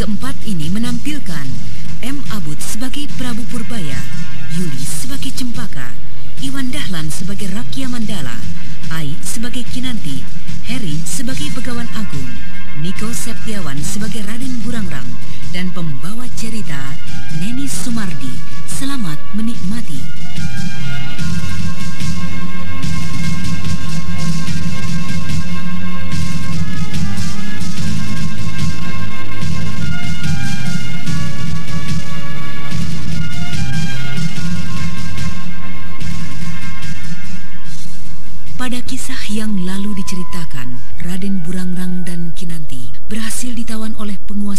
Keempat ini menampilkan M. Abud sebagai Prabu Purbaya, Yuli sebagai Cempaka, Iwan Dahlan sebagai Rakia Mandala, Ai sebagai Kinanti, Heri sebagai Begawan Agung, Niko Septiawan sebagai Raden Burangrang, dan pembawa cerita Neni Sumardi. Selamat menikmati.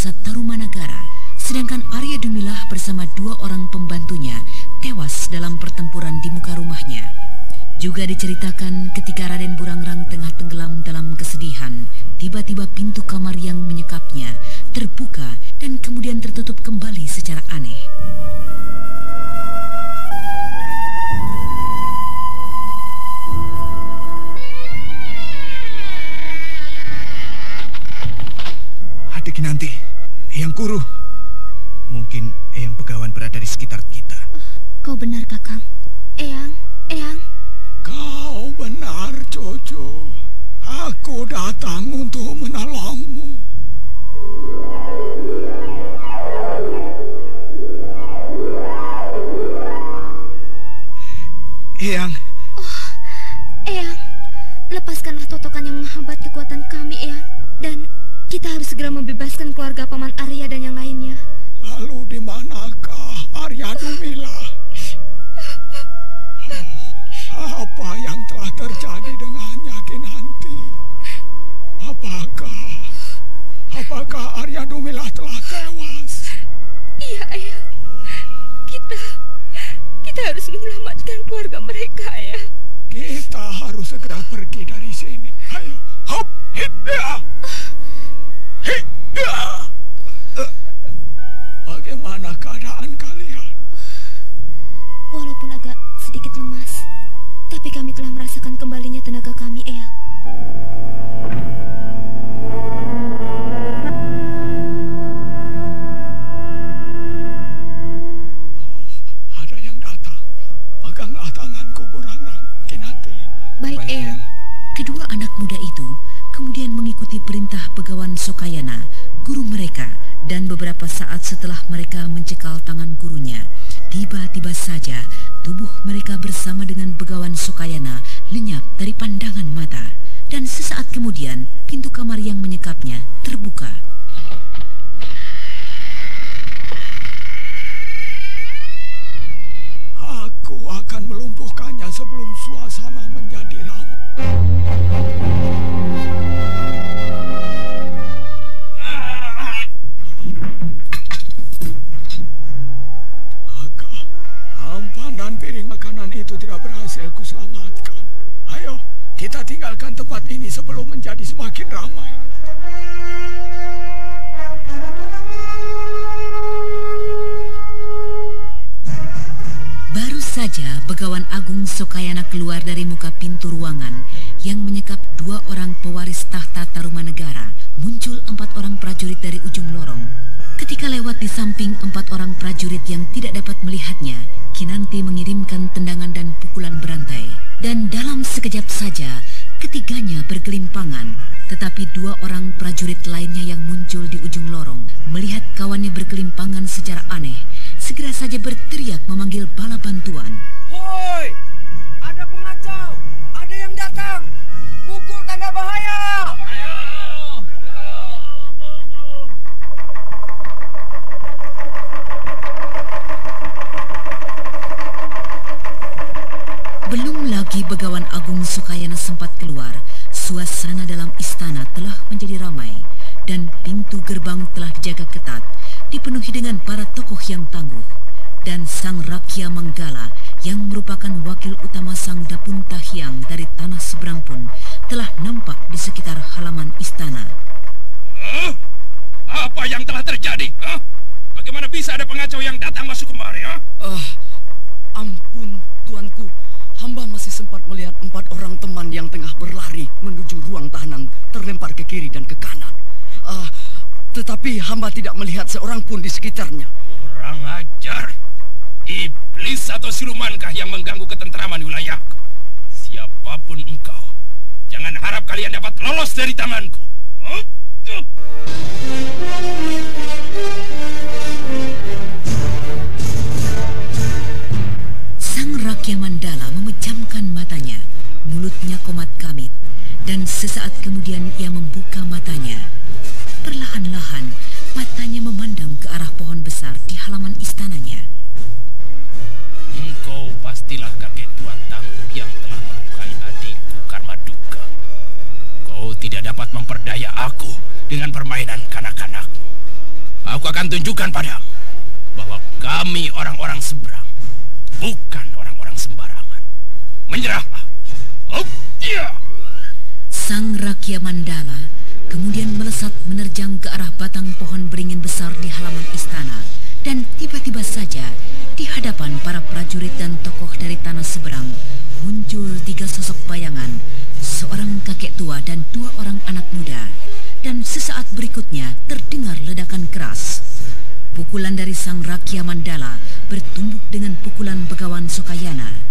Penguasa Tarumanagara, sedangkan Arya Dumilah bersama dua orang pembantunya tewas dalam pertempuran di muka rumahnya. Juga diceritakan ketika Raden Burangrang tengah tenggelam dalam kesedihan, tiba-tiba pintu kamar yang menyekapnya terbuka dan kemudian tertutup kembali secara aneh. Aku datang untuk menolongmu. Eyang, Eyang, lepaskanlah totokan yang menghambat kekuatan kami, Eyang. Dan kita harus segera membebaskan keluarga Paman Arya dan yang lainnya. Lalu di manakah Arya Dumila? Oh, apa yang telah terjadi dengannya Kinanti? Apakah apakah Arya Dumila telah tewas? Iya, Eyang. Kita kita harus menyelamatkan keluarga mereka, ya. Kita harus segera pergi dari sini. Beberapa saat setelah mereka mencekal tangan gurunya, tiba-tiba saja tubuh mereka bersama dengan Begawan Sokayana lenyap dari pandangan mata. Dan sesaat kemudian, pintu kamar yang menyekapnya terbuka. Aku akan melumpuhkannya sebelum suasana menjadi ramai. Kita tinggalkan tempat ini sebelum menjadi semakin ramai. Baru saja Begawan Agung Sokayana keluar dari muka pintu ruangan yang menyekap dua orang pewaris tahta Tarumanegara, muncul empat orang prajurit dari ujung lorong. Ketika lewat di samping empat orang prajurit yang tidak dapat melihatnya, Kinanti mengirimkan tendangan dan pukulan berantai. Dan dalam sekejap saja, ketiganya bergelimpangan. Tetapi dua orang prajurit lainnya yang muncul di ujung lorong melihat kawannya bergelimpangan secara aneh, segera saja berteriak memanggil bala bantuan. Hoi! Ada pengacau! Ada yang datang! Pukul tanda bahaya! Belum lagi Begawan Agung Sukayana sempat keluar, suasana dalam istana telah menjadi ramai dan pintu gerbang telah dijaga ketat, dipenuhi dengan para tokoh yang tangguh. Dan Sang Rakya Manggala yang merupakan wakil utama Sang Dapun Tahyang dari tanah seberang pun telah nampak di sekitar halaman istana. Hah? Apa yang telah terjadi? Hah? Bagaimana bisa ada pengacau yang datang masuk kemari? Hah? Ah, ampun, tuanku. Hamba masih sempat melihat empat orang teman yang tengah berlari menuju ruang tahanan terlempar ke kiri dan ke kanan. Ah, tetapi hamba tidak melihat seorang pun di sekitarnya. Kurang ajar. Iblis atau silumankah yang mengganggu ketentraman wilayahku? Siapa pun engkau, jangan harap kalian dapat lolos dari tanganku. Huh? Uh. Sang Rakya Mandala memejamkan matanya, mulutnya komat kamit, dan sesaat kemudian ia membuka matanya. Perlahan-lahan, matanya memandang ke arah pohon besar di halaman istananya. Engkau pastilah kakek tua tangguh yang telah melukai adikku Karmaduka. Kau tidak dapat memperdaya aku dengan permainan kanak-kanakmu. Aku akan tunjukkan padamu bahwa kami orang-orang seberang, bukan. Menyerahlah. Oh, iya. Sang Rakya Mandala kemudian melesat menerjang ke arah batang pohon beringin besar di halaman istana dan tiba-tiba saja di hadapan para prajurit dan tokoh dari tanah seberang muncul tiga sosok bayangan, seorang kakek tua dan dua orang anak muda. Dan sesaat berikutnya terdengar ledakan keras. Pukulan dari sang Rakya Mandala bertumbuk dengan pukulan Begawan Sokayana.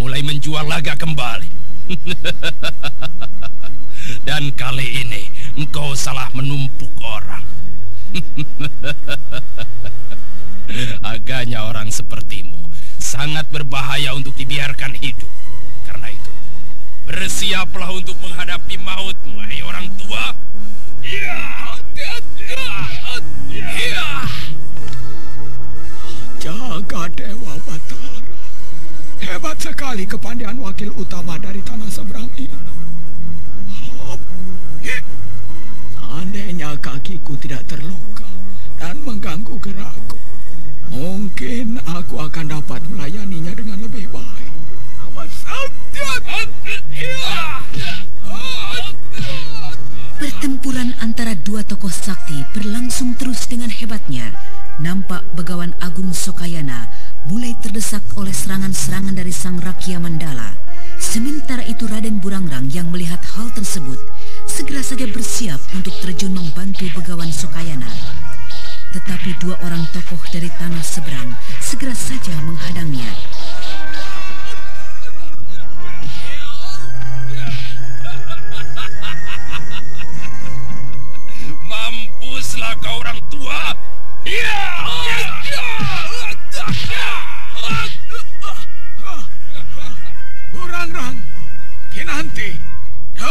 mulai menjual laga kembali. Dan kali ini engkau salah menumpuk orang. Agaknya orang sepertimu sangat berbahaya untuk dibiarkan hidup. Karena itu, bersiaplah untuk menghadapi mautmu, hai orang tua. Ya, ya. Jaga Dewa Batara. Hebat sekali kepandaian wakil utama dari tanah seberang ini. Seandainya kakiku tidak terluka dan mengganggu gerakku, mungkin aku akan dapat melayaninya dengan lebih baik. Amat. Pertempuran antara dua tokoh sakti berlangsung terus dengan hebatnya. Nampak Begawan Agung Sokayana mulai terdesak oleh serangan-serangan dari Sang Rakya Mandala. Sementara itu Raden Burangrang yang melihat hal tersebut segera saja bersiap untuk terjun membantu Begawan Sokayana. Tetapi dua orang tokoh dari tanah seberang segera saja menghadangnya.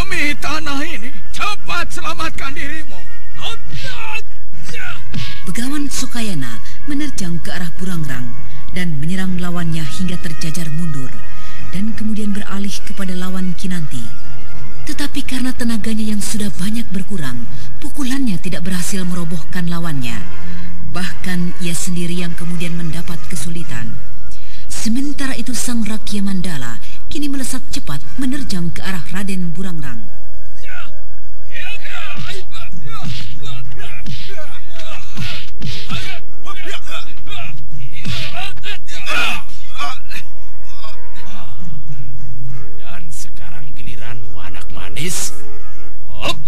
Demi tanah ini, cepat selamatkan dirimu. Begawan Sokayana menerjang ke arah Burangrang dan menyerang lawannya hingga terjajar mundur dan kemudian beralih kepada lawan Kinanti. Tetapi karena tenaganya yang sudah banyak berkurang, pukulannya tidak berhasil merobohkan lawannya. Bahkan ia sendiri yang kemudian mendapat kesulitan. Sementara itu Sang Rakya Mandala kini melesat cepat menerjang ke arah Raden Burangrang. Dan sekarang giliranmu anak manis. Hop.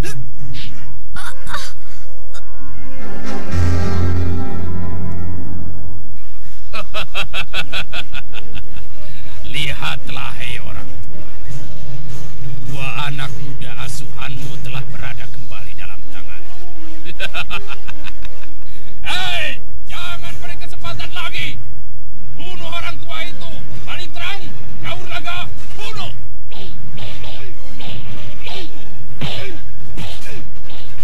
Lihatlah anak muda asuhanmu telah berada kembali dalam tangan. Hei, jangan beri kesempatan lagi. Bunuh orang tua itu. Paling terang, Gaur Laga, bunuh.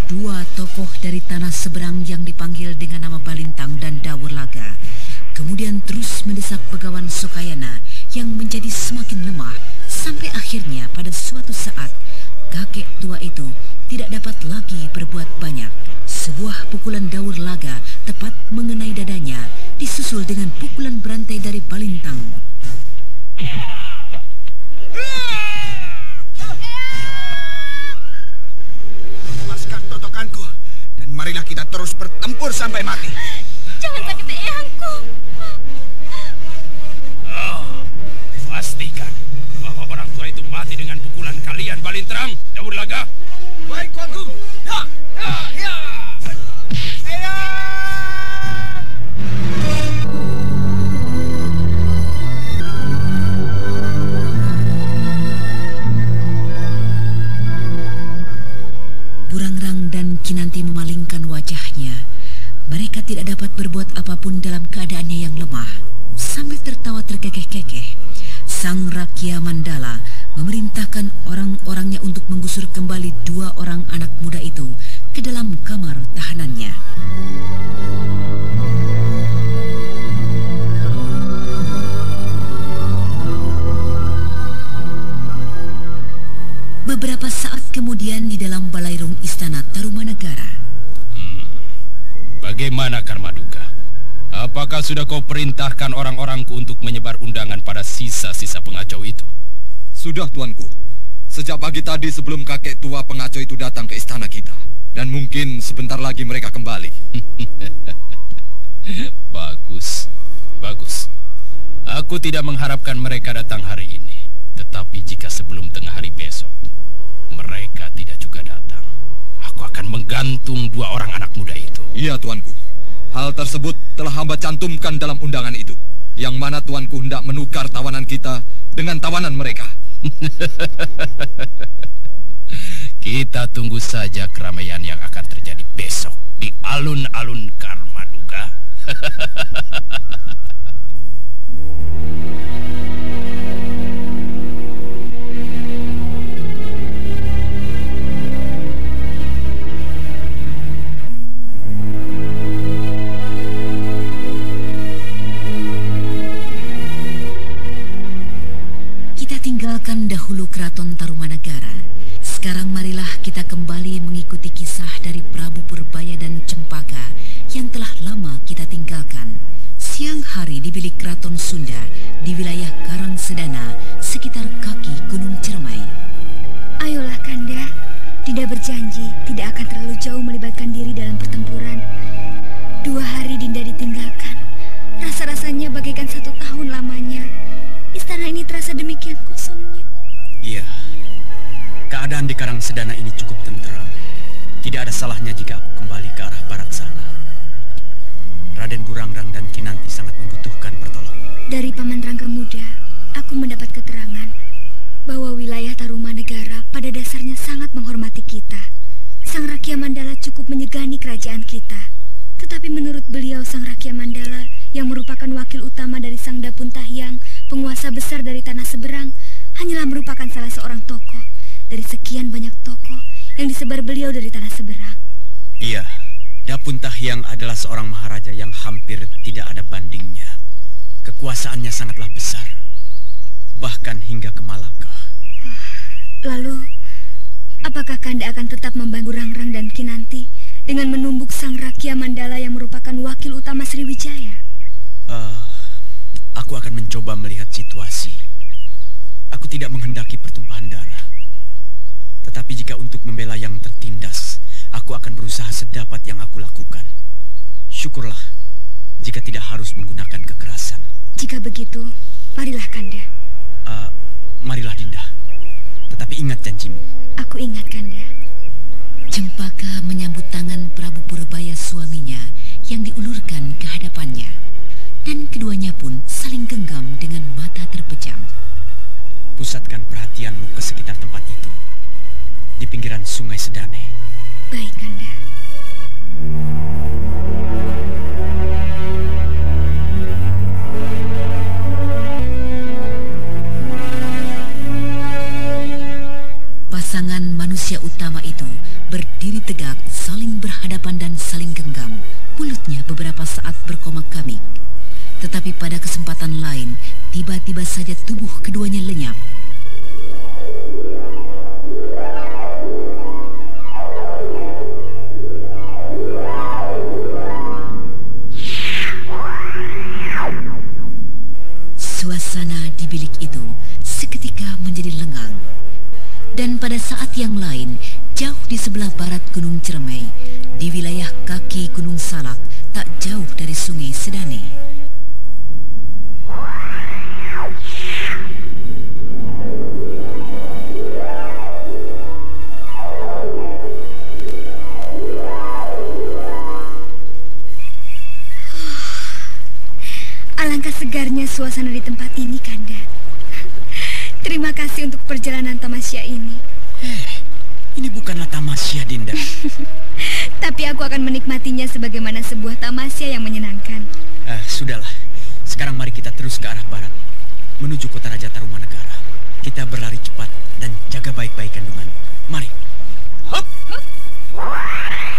Dua tokoh dari tanah seberang yang dipanggil dengan nama Balintang dan Dawur Laga kemudian terus mendesak Begawan Sokayana yang menjadi semakin lemah sampai akhirnya pada suatu saat kakek tua itu tidak dapat lagi berbuat banyak. Sebuah pukulan Dawur Laga tepat mengenai dadanya disusul dengan pukulan berantai dari Balintang. Lepaskan totokanku dan marilah kita terus bertempur sampai mati. Jangan sakiti eyangku. Oh, pastikan kalian Balintrang, Dawur Laga. Baik, Tuanku. Ya, ya, ya. Burangrang dan Kinanti memalingkan wajahnya. Mereka tidak dapat berbuat apa pun dalam keadaannya yang lemah. Sambil tertawa terkekeh-kekeh, Sang Rakia Mandala memerintahkan orang-orangnya untuk menggusur kembali dua orang anak muda itu ke dalam kamar tahanannya. Beberapa saat kemudian di dalam balairung istana Tarumanagara, Bagaimana Karmaduka? Apakah sudah kau perintahkan orang-orangku untuk menyebar undangan pada sisa-sisa pengacau itu? Sudah tuanku. Sejak pagi tadi sebelum kakek tua pengacau itu datang ke istana kita. Dan mungkin sebentar lagi mereka kembali. Bagus, bagus. Aku tidak mengharapkan mereka datang hari ini. Tetapi jika sebelum tengah hari besok, mereka tidak juga datang. Aku akan menggantung dua orang anak muda itu. Iya tuanku. Hal tersebut telah hamba cantumkan dalam undangan itu. Yang mana tuanku hendak menukar tawanan kita dengan tawanan mereka. Kita tunggu saja keramaian yang akan terjadi besok di alun-alun Karmaduka. kita ditinggalkan, rasa-rasanya bagaikan satu tahun lamanya. Istana ini terasa demikian kosongnya. Iya. Keadaan di Karang Sedana ini cukup tentram. Tidak ada salahnya jika aku kembali ke arah barat sana. Raden Burangrang dan Kinanti sangat membutuhkan pertolongan. Dari Paman Rangga Muda, aku mendapat keterangan bahwa wilayah Tarumanegara pada dasarnya sangat menghormati kita. Sang Rakia Mandala cukup menyegani kerajaan kita. Tetapi menurut beliau Sang Rakia Mandala yang merupakan wakil utama dari Sang Dapun Tahyang, penguasa besar dari tanah seberang, hanyalah merupakan salah seorang tokoh dari sekian banyak tokoh yang disebar beliau dari tanah seberang. Iya, Dapun Tahyang adalah seorang maharaja yang hampir tidak ada bandingnya. Kekuasaannya sangatlah besar, bahkan hingga ke Malaka. Lalu, apakah Kanda akan tetap membantu Rangrang dan Kinanti dengan menumbuk Sang Rakia Mandala yang merupakan wakil utama Sriwijaya? Eh, aku akan mencoba melihat situasi. Aku tidak menghendaki pertumpahan darah. Tetapi jika untuk membela yang tertindas, aku akan berusaha sedapat yang aku lakukan. Syukurlah jika tidak harus menggunakan kekerasan. Jika begitu, marilah Kanda. Uh, marilah Dinda. Tetapi ingat janjimu. Aku ingat Kanda. Cempaka menyambut tangan Prabu Purbaya suaminya yang diulurkan ke hadapannya. Dan keduanya pun saling genggam dengan mata terpejam. Pusatkan perhatianmu ke sekitar tempat itu. Di pinggiran sungai Sedane. Baik, Kanda. Suasana di bilik itu seketika menjadi lengang. Dan pada saat yang lain, jauh di sebelah barat Gunung Ciremai, di wilayah kaki Gunung Salak, tak jauh dari sungai Sedane. Segarnya suasana di tempat ini, Kanda. Terima kasih untuk perjalanan tamasya ini. Eh, ini bukanlah tamasya, Dinda. Tapi aku akan menikmatinya sebagaimana sebuah tamasya yang menyenangkan. Eh, sudahlah. Sekarang mari kita terus ke arah barat. Menuju kota Raja Tarumanegara. Kita berlari cepat dan jaga baik-baik kandungan. Mari. Hop! Prabu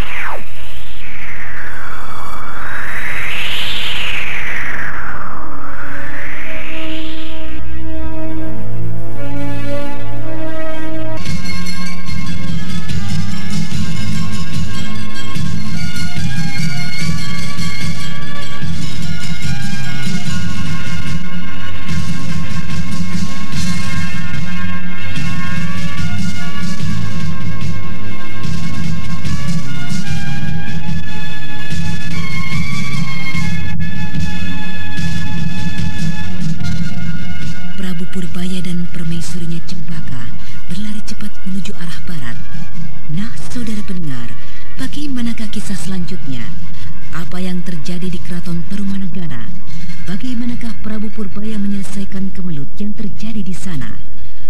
tindakan kemelut yang terjadi di sana.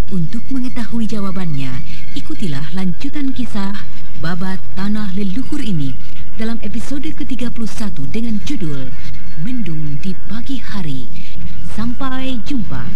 Untuk mengetahui jawabannya, ikutilah lanjutan kisah Babat Tanah Leluhur ini dalam episode ke-31 dengan judul Mendung di Pagi Hari. Sampai jumpa.